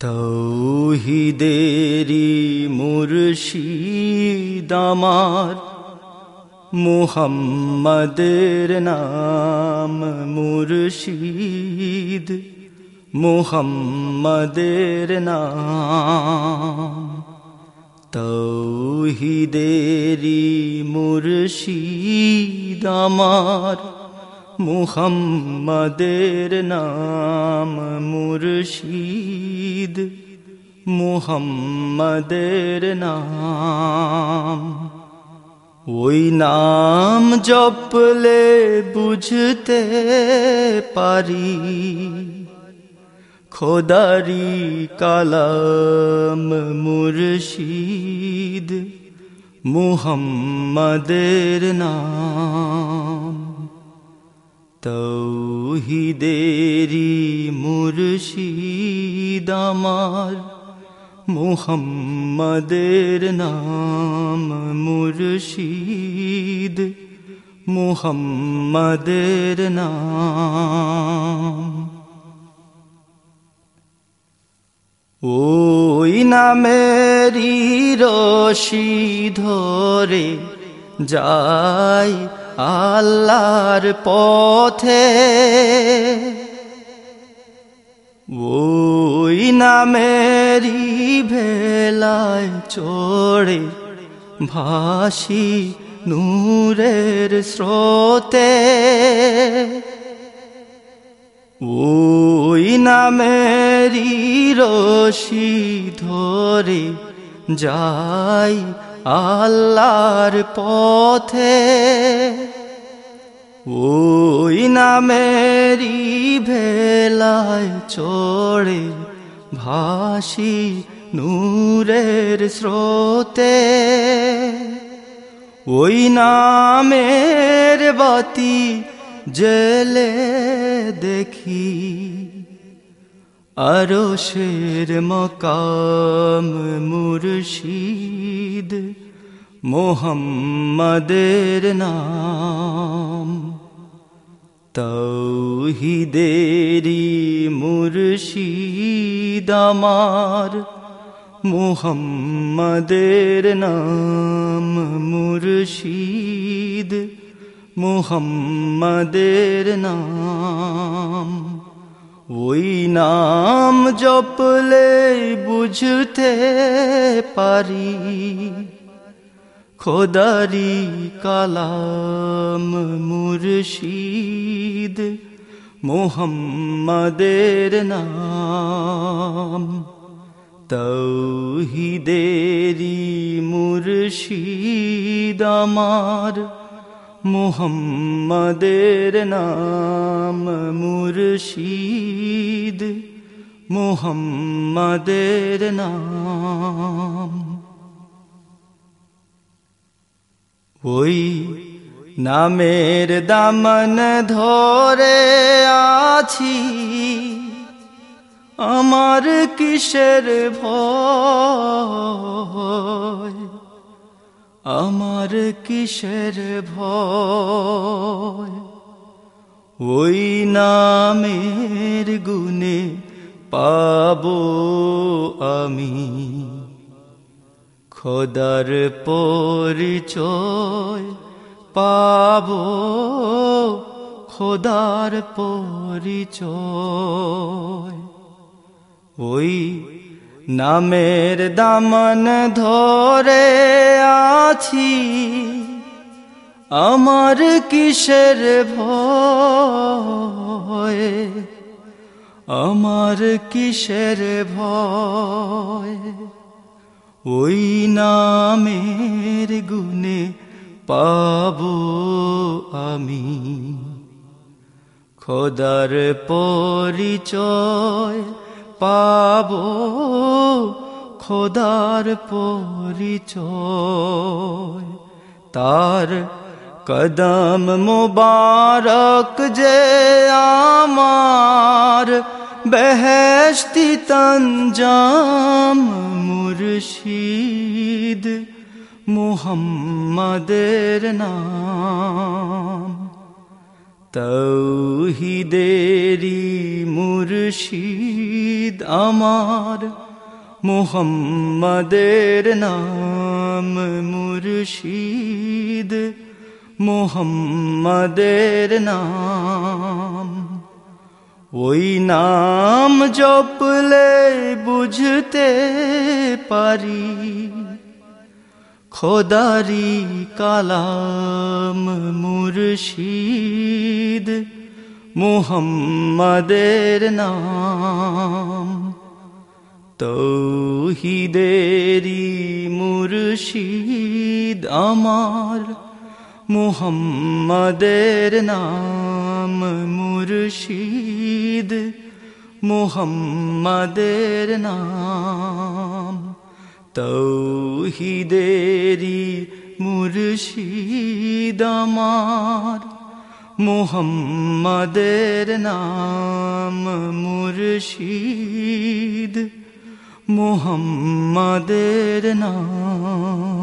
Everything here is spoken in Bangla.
তৌহিদেরি মুর্শিদ আমার মুহাম্মদের নাম মুর্শিদ মুহাম্মদের নাম তৌহিদেরি মুর্শিদ আমার। মুহাম্মদের নাম মুর্শিদ, মুহাম্মদের নাম। ওই নাম জপলে বুঝতে পারি, খোদারি কালাম মুর্শিদ, মুহাম্মদের নাম। তৌহিদেরি মুর্শিদ আমার মুহাম্মদের নাম মুর্শিদ মুহাম্মদের নাম। ওই নামেরই রশি ধরে যাই আল্লাহর পথে। ওই নামেরই ভেলায় চড়ে ভাসি নূরের স্রোতে। ওই নামেরই রশি ধরে যাই আল্লাহর পথে, ওই নামেরই ভেলায় চড়ে ভাসি নূরের স্রোতে। ওই নামের বাতি জেলে দেখি আরও শের মকাম মুর্শিদ। মোহাম্মদের নাম। তৌহিদেরি মুর্শিদ আমার, মুহাম্মদের নাম মুর্শিদ, মুহাম্মদের নাম। ওই নাম জপলে বুঝতে পারি। খোদারি কালাম মুর্শিদ মোহাম্মদের নাম। তৌহিদেরি মুর্শিদ আমার মুহাম্মদের নাম মুর্শিদ মুহাম্মদের নাম। ওই নামের দামন ধরে আছি। আমার কিসের ভয়? আমার কিসের ভয়? ওই নামের গুণে পাবো আমি। খোদার পরিচয় পাবো, খোদার পরিচয়। ওই নামের দামন ধরে আছি, আমার কিসের ভয়? আমার কিসের ভয়? ওই নামের গুণে পাবো আমি। খোদার পরিচয় পাবো, খোদার পরিচয়। তার কদম মুবারক যে আমার বেহেশতি তঞ্জাম মুর্শিদ মুহাম্মদের নাম। তৌহিদেরি মুর্শিদ আমার মোহাম্মদের নাম। মুর্শিদ মোহাম্মদের নাম। ওই নাম জপলে বুঝতে পারি। খোদারি কালাম মুর্শিদ মুহাম্মাদের নাম। তৌহিদেরি মুর্শিদ আমার মুহাম্মাদের নাম মুর্শিদ মুহাম্মাদের নাম তৌহিদেরি মুর্শিদ আমার মুহাম্মাদের নাম মুর্শিদ মুহাম্মাদের নাম